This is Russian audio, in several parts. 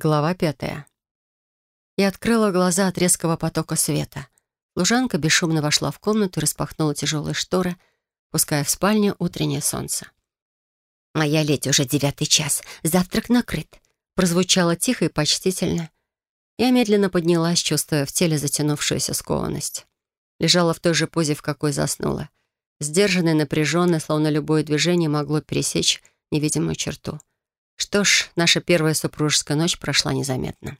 Глава пятая. Я открыла глаза от резкого потока света. Лужанка бесшумно вошла в комнату и распахнула тяжелые шторы, пуская в спальню утреннее солнце. «Моя леди уже девятый час. Завтрак накрыт», — прозвучало тихо и почтительно. Я медленно поднялась, чувствуя в теле затянувшуюся скованность. Лежала в той же позе, в какой заснула. Сдержанная, напряженная, словно любое движение могло пересечь невидимую черту. Что ж, наша первая супружеская ночь прошла незаметно.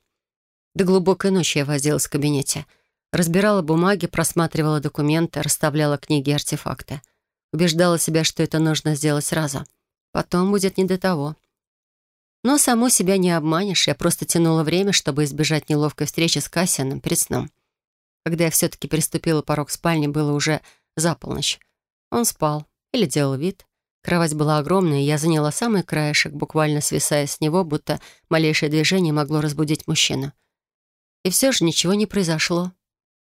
До глубокой ночи я возилась в кабинете. Разбирала бумаги, просматривала документы, расставляла книги и артефакты. Убеждала себя, что это нужно сделать сразу. Потом будет не до того. Но само себя не обманешь. Я просто тянула время, чтобы избежать неловкой встречи с Кассианом перед сном. Когда я все-таки приступила порог спальни, было уже за полночь. Он спал или делал вид. Кровать была огромная, я заняла самый краешек, буквально свисая с него, будто малейшее движение могло разбудить мужчину. И все же ничего не произошло.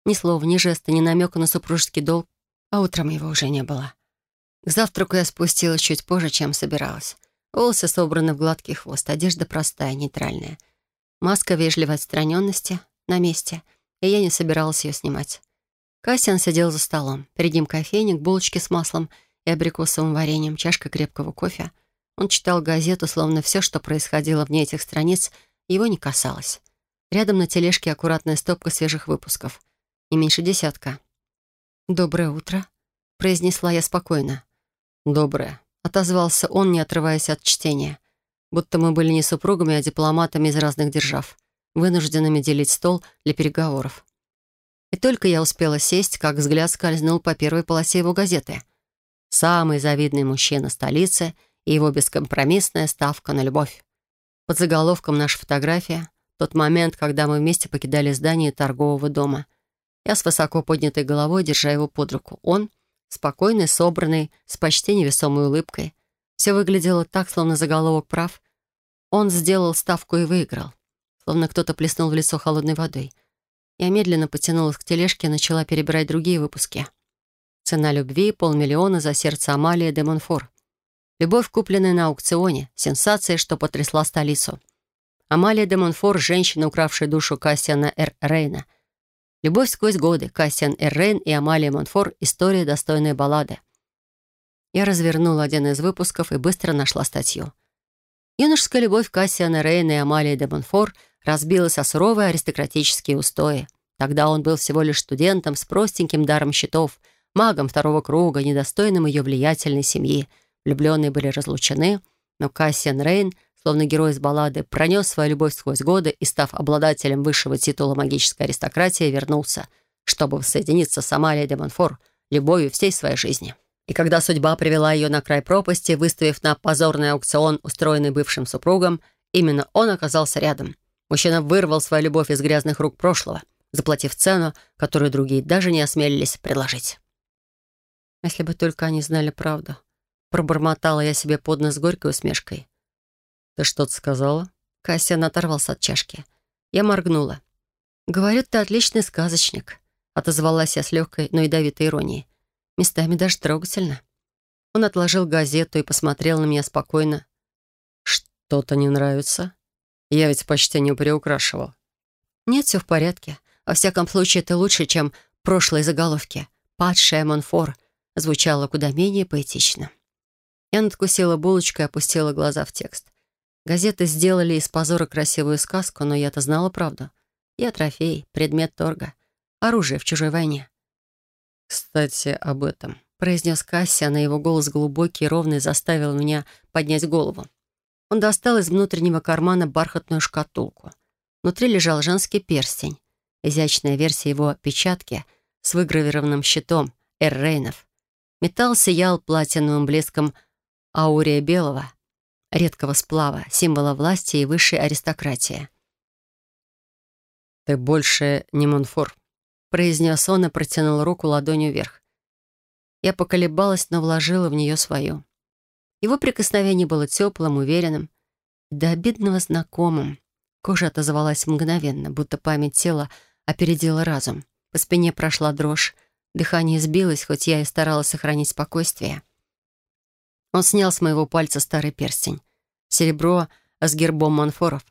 Ни слова, ни жеста, ни намека на супружеский долг, а утром его уже не было. К завтраку я спустилась чуть позже, чем собиралась. Волосы собраны в гладкий хвост, одежда простая, нейтральная. Маска вежливой отстраненности на месте, и я не собиралась ее снимать. Кассиан сидел за столом. Перед ним кофейник, булочки с маслом — и абрикосовым вареньем, чашка крепкого кофе. Он читал газету, словно все, что происходило вне этих страниц, его не касалось. Рядом на тележке аккуратная стопка свежих выпусков. Не меньше десятка. «Доброе утро», — произнесла я спокойно. «Доброе», — отозвался он, не отрываясь от чтения. Будто мы были не супругами, а дипломатами из разных держав, вынужденными делить стол для переговоров. И только я успела сесть, как взгляд скользнул по первой полосе его газеты — Самый завидный мужчина столицы и его бескомпромиссная ставка на любовь. Под заголовком наша фотография — тот момент, когда мы вместе покидали здание торгового дома. Я с высоко поднятой головой, держа его под руку. Он — спокойный, собранный, с почти невесомой улыбкой. Все выглядело так, словно заголовок прав. Он сделал ставку и выиграл. Словно кто-то плеснул в лицо холодной водой. Я медленно потянулась к тележке и начала перебирать другие выпуски — Цена любви — полмиллиона за сердце Амалии де Монфор. Любовь, купленная на аукционе. Сенсация, что потрясла столицу. Амалия де Монфор — женщина, укравшая душу Кассиана Р. Рейна. Любовь сквозь годы. Кассиан Р. Рейн и Амалия Монфор — история, достойная баллады. Я развернула один из выпусков и быстро нашла статью. Юношеская любовь Кассиана Рейна и Амалии де Монфор разбилась о суровые аристократические устои. Тогда он был всего лишь студентом с простеньким даром счетов — магом второго круга, недостойным ее влиятельной семьи. Влюбленные были разлучены, но Кассиан Рейн, словно герой из баллады, пронес свою любовь сквозь годы и, став обладателем высшего титула магической аристократии, вернулся, чтобы воссоединиться с Амалией де Монфор любовью всей своей жизни. И когда судьба привела ее на край пропасти, выставив на позорный аукцион, устроенный бывшим супругом, именно он оказался рядом. Мужчина вырвал свою любовь из грязных рук прошлого, заплатив цену, которую другие даже не осмелились предложить. Если бы только они знали правду. Пробормотала я себе под нос горькой усмешкой. «Ты что-то сказала?» Кассиан оторвался от чашки. Я моргнула. «Говорят, ты отличный сказочник», — отозвалась я с легкой, но ядовитой иронией. Местами даже трогательно. Он отложил газету и посмотрел на меня спокойно. «Что-то не нравится? Я ведь почти не приукрашивал». «Нет, все в порядке. Во всяком случае, это лучше, чем прошлые заголовки. «Падшая Монфор», звучало куда менее поэтично. Я надкусила булочку и опустила глаза в текст. Газеты сделали из позора красивую сказку, но я-то знала правду. Я трофей, предмет торга, оружие в чужой войне. «Кстати, об этом», — произнес Кассия, на его голос глубокий и ровный заставил меня поднять голову. Он достал из внутреннего кармана бархатную шкатулку. Внутри лежал женский перстень, изящная версия его печатки с выгравированным щитом Эррейнов. Металл сиял платиновым блеском аурия белого, редкого сплава, символа власти и высшей аристократии. «Ты больше не Монфор», — произнес он и протянул руку ладонью вверх. Я поколебалась, но вложила в нее свою. Его прикосновение было теплым, уверенным, до обидного знакомым. Кожа отозвалась мгновенно, будто память тела опередила разум. По спине прошла дрожь, Дыхание сбилось, хоть я и старалась сохранить спокойствие. Он снял с моего пальца старый перстень. Серебро с гербом Монфоров.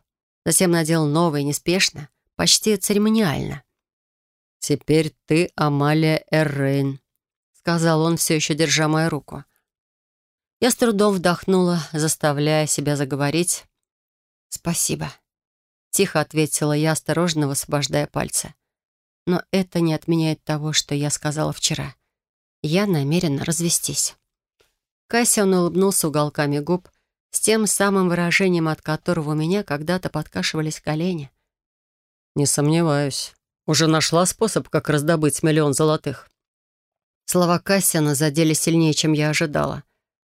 Затем надел новый, неспешно, почти церемониально. «Теперь ты Амалия Эррейн», — сказал он, все еще держа мою руку. Я с трудом вдохнула, заставляя себя заговорить. «Спасибо», — тихо ответила я, осторожно высвобождая пальцы. «Но это не отменяет того, что я сказала вчера. Я намерена развестись». Кассиан улыбнулся уголками губ, с тем самым выражением, от которого у меня когда-то подкашивались колени. «Не сомневаюсь. Уже нашла способ, как раздобыть миллион золотых». Слова Кассиана задели сильнее, чем я ожидала.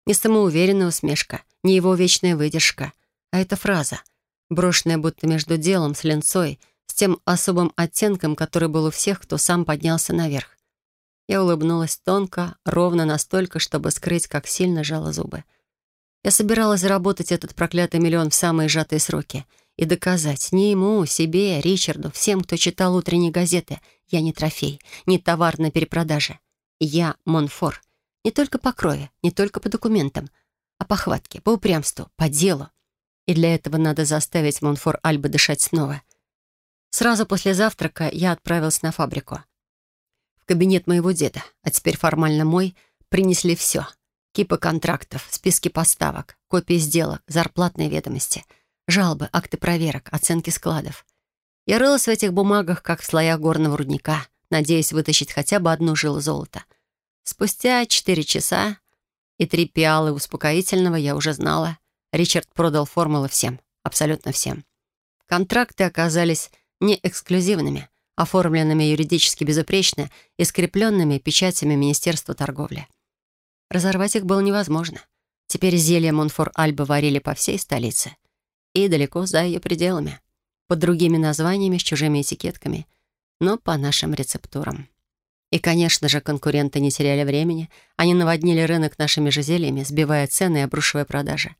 Не самоуверенная усмешка, не его вечная выдержка, а эта фраза, брошенная будто между делом с ленцой, с тем особым оттенком, который был у всех, кто сам поднялся наверх. Я улыбнулась тонко, ровно настолько, чтобы скрыть, как сильно жало зубы. Я собиралась заработать этот проклятый миллион в самые сжатые сроки и доказать не ему, себе, Ричарду, всем, кто читал утренние газеты, я не трофей, не товар на перепродаже. Я Монфор — не только по крови, не только по документам, а по хватке, по упрямству, по делу. И для этого надо заставить Монфор Альба дышать снова. Сразу после завтрака я отправилась на фабрику. В кабинет моего деда, а теперь формально мой, принесли все. Кипы контрактов, списки поставок, копии сделок, зарплатные ведомости, жалобы, акты проверок, оценки складов. Я рылась в этих бумагах, как в слоях горного рудника, надеясь вытащить хотя бы одну жилу золота — Спустя четыре часа и три пиалы успокоительного я уже знала. Ричард продал формулы всем, абсолютно всем. Контракты оказались не эксклюзивными, оформленными юридически безупречно и скрепленными печатями Министерства торговли. Разорвать их было невозможно. Теперь зелья Монфор Альба варили по всей столице и далеко за ее пределами, под другими названиями, с чужими этикетками, но по нашим рецептурам. И, конечно же, конкуренты не теряли времени. Они наводнили рынок нашими же зельями, сбивая цены и обрушивая продажи.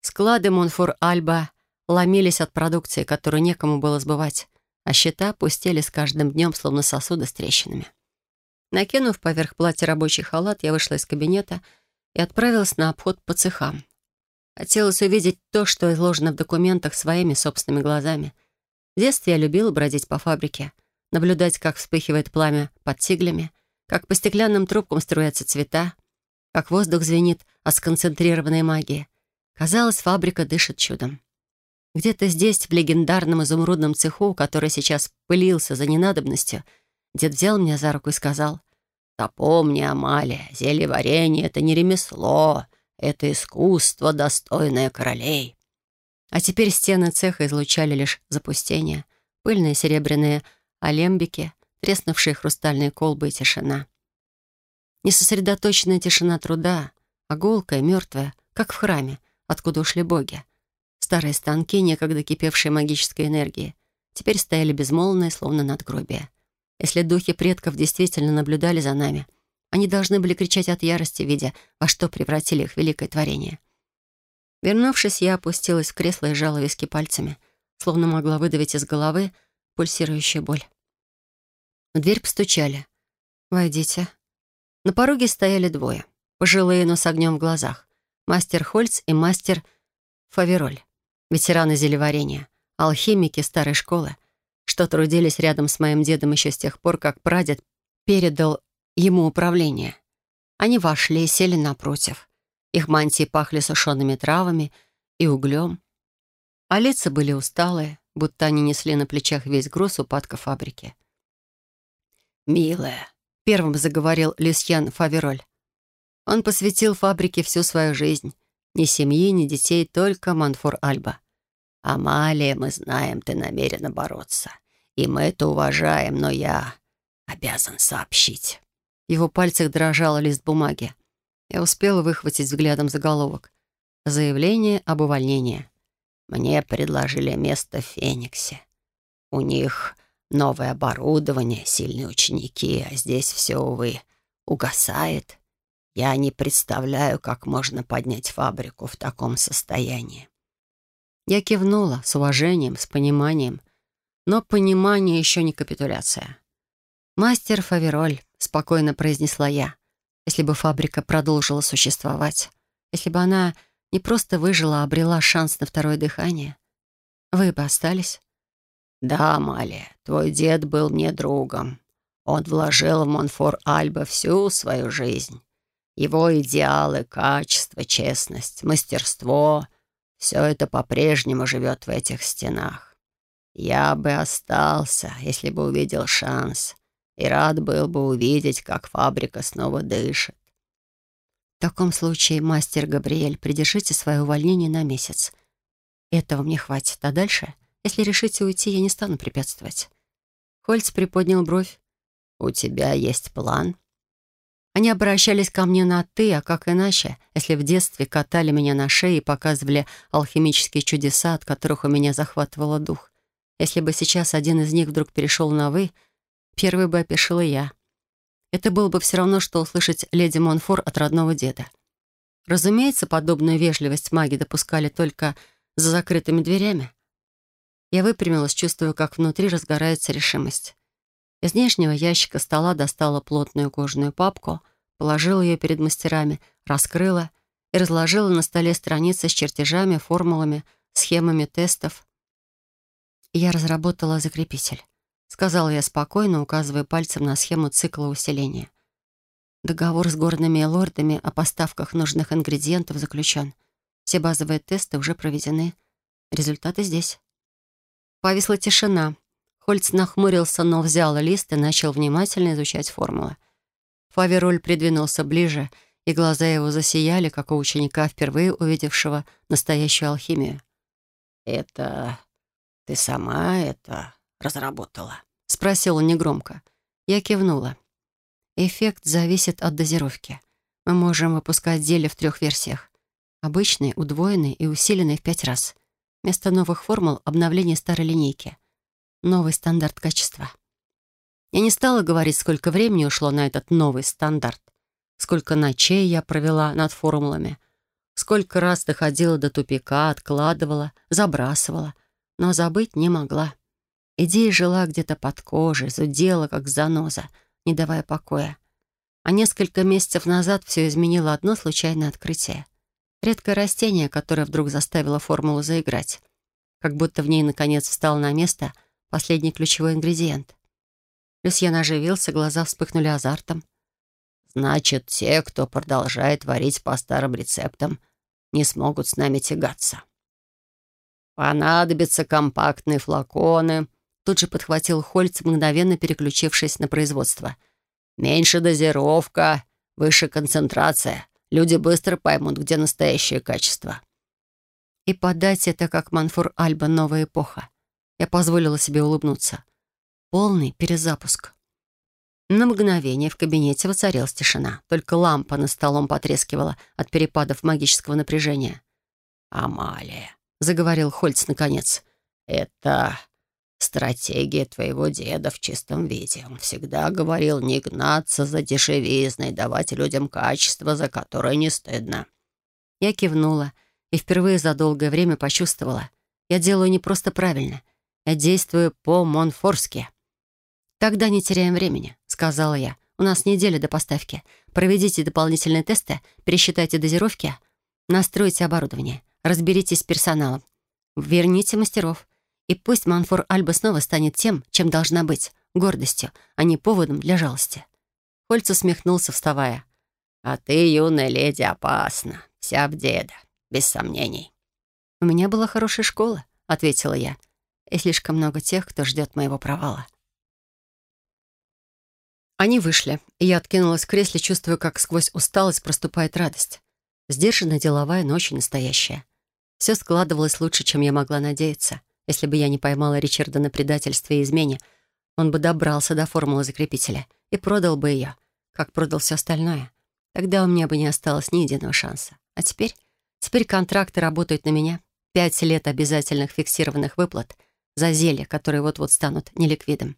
Склады Монфор-Альба ломились от продукции, которую некому было сбывать, а счета пустели с каждым днем, словно сосуды с трещинами. Накинув поверх платья рабочий халат, я вышла из кабинета и отправилась на обход по цехам. Хотелось увидеть то, что изложено в документах своими собственными глазами. В детстве я любила бродить по фабрике, наблюдать, как вспыхивает пламя под тиглями, как по стеклянным трубкам струятся цвета, как воздух звенит от сконцентрированной магии. Казалось, фабрика дышит чудом. Где-то здесь, в легендарном изумрудном цеху, который сейчас пылился за ненадобностью, дед взял меня за руку и сказал, «Да помни, Амалия, зелье варенье — это не ремесло, это искусство, достойное королей». А теперь стены цеха излучали лишь запустение, пыльные серебряные алембики, треснувшие хрустальные колбы и тишина. Несосредоточенная тишина труда, гулкая, мертвая, как в храме, откуда ушли боги. Старые станки, некогда кипевшие магической энергией, теперь стояли безмолвные, словно надгробия. Если духи предков действительно наблюдали за нами, они должны были кричать от ярости, видя, во что превратили их великое творение. Вернувшись, я опустилась в кресло и сжала виски пальцами, словно могла выдавить из головы пульсирующая боль. В дверь постучали. «Войдите». На пороге стояли двое. Пожилые, но с огнем в глазах. Мастер Хольц и мастер Фавероль. Ветераны зелеварения. Алхимики старой школы, что трудились рядом с моим дедом еще с тех пор, как прадед передал ему управление. Они вошли и сели напротив. Их мантии пахли сушеными травами и углем. А лица были усталые, будто они несли на плечах весь груз упадка фабрики. «Милая», — первым заговорил Люсьян Фавероль. Он посвятил фабрике всю свою жизнь. Ни семьи, ни детей, только Манфор Альба. «Амалия, мы знаем, ты намерена бороться. И мы это уважаем, но я обязан сообщить». В его пальцах дрожал лист бумаги. Я успела выхватить взглядом заголовок. Заявление об увольнении. Мне предложили место в Фениксе. У них новое оборудование, сильные ученики, а здесь все, увы, угасает. Я не представляю, как можно поднять фабрику в таком состоянии. Я кивнула с уважением, с пониманием. Но понимание еще не капитуляция. «Мастер Фавероль», — спокойно произнесла я, «если бы фабрика продолжила существовать, если бы она не просто выжила, а обрела шанс на второе дыхание. Вы бы остались? Да, Амалия, твой дед был мне другом. Он вложил в Монфор Альба всю свою жизнь. Его идеалы, качество, честность, мастерство — все это по-прежнему живет в этих стенах. Я бы остался, если бы увидел шанс, и рад был бы увидеть, как фабрика снова дышит. В таком случае, мастер Габриэль, придержите свое увольнение на месяц. Этого мне хватит. А дальше, если решите уйти, я не стану препятствовать. Хольц приподнял бровь. «У тебя есть план?» Они обращались ко мне на «ты», а как иначе, если в детстве катали меня на шее и показывали алхимические чудеса, от которых у меня захватывало дух. Если бы сейчас один из них вдруг перешел на «вы», первый бы опешила я. Это было бы все равно, что услышать леди Монфор от родного деда. Разумеется, подобную вежливость маги допускали только за закрытыми дверями. Я выпрямилась, чувствуя, как внутри разгорается решимость. Из нижнего ящика стола достала плотную кожаную папку, положила ее перед мастерами, раскрыла и разложила на столе страницы с чертежами, формулами, схемами тестов. «Я разработала закрепитель», — сказала я спокойно, указывая пальцем на схему цикла усиления. Договор с горными лордами о поставках нужных ингредиентов заключен. Все базовые тесты уже проведены. Результаты здесь. Повисла тишина. Хольц нахмурился, но взял лист и начал внимательно изучать формулы. Фавероль придвинулся ближе, и глаза его засияли, как у ученика, впервые увидевшего настоящую алхимию. «Это ты сама это разработала?» — спросил он негромко. Я кивнула. Эффект зависит от дозировки. Мы можем выпускать зелье в трех версиях. Обычный, удвоенный и усиленный в пять раз. Вместо новых формул — обновление старой линейки новый стандарт качества. Я не стала говорить, сколько времени ушло на этот новый стандарт, сколько ночей я провела над формулами, сколько раз доходила до тупика, откладывала, забрасывала, но забыть не могла. Идея жила где-то под кожей, зудела, как заноза, не давая покоя. А несколько месяцев назад все изменило одно случайное открытие. Редкое растение, которое вдруг заставило формулу заиграть. Как будто в ней, наконец, встал на место — Последний ключевой ингредиент. Люсьен оживился, глаза вспыхнули азартом. «Значит, те, кто продолжает варить по старым рецептам, не смогут с нами тягаться». «Понадобятся компактные флаконы», — тут же подхватил Хольц, мгновенно переключившись на производство. «Меньше дозировка, выше концентрация. Люди быстро поймут, где настоящее качество». И подать это как Манфур Альба «Новая эпоха». Я позволила себе улыбнуться. Полный перезапуск. На мгновение в кабинете воцарилась тишина. Только лампа над столом потрескивала от перепадов магического напряжения. «Амалия», — заговорил Хольц наконец, — «это стратегия твоего деда в чистом виде. Он всегда говорил не гнаться за дешевизной, давать людям качество, за которое не стыдно». Я кивнула и впервые за долгое время почувствовала. Я делаю не просто правильно — я действую по-монфорски». «Тогда не теряем времени», — сказала я. «У нас неделя до поставки. Проведите дополнительные тесты, пересчитайте дозировки, настройте оборудование, разберитесь с персоналом, верните мастеров. И пусть Манфор Альба снова станет тем, чем должна быть, гордостью, а не поводом для жалости». Хольц усмехнулся, вставая. «А ты, юная леди, опасна. Вся в деда, без сомнений». «У меня была хорошая школа», — ответила я и слишком много тех, кто ждет моего провала. Они вышли, и я откинулась в кресле, чувствуя, как сквозь усталость проступает радость. Сдержанная, деловая, но очень настоящая. Все складывалось лучше, чем я могла надеяться. Если бы я не поймала Ричарда на предательстве и измене, он бы добрался до формулы закрепителя и продал бы ее, как продал все остальное. Тогда у меня бы не осталось ни единого шанса. А теперь? Теперь контракты работают на меня. Пять лет обязательных фиксированных выплат — за зелья, которые вот-вот станут неликвидом.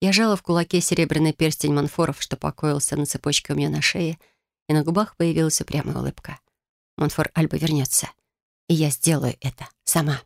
Я жала в кулаке серебряный перстень Монфоров, что покоился на цепочке у меня на шее, и на губах появилась упрямая улыбка. Монфор Альба вернется, и я сделаю это сама.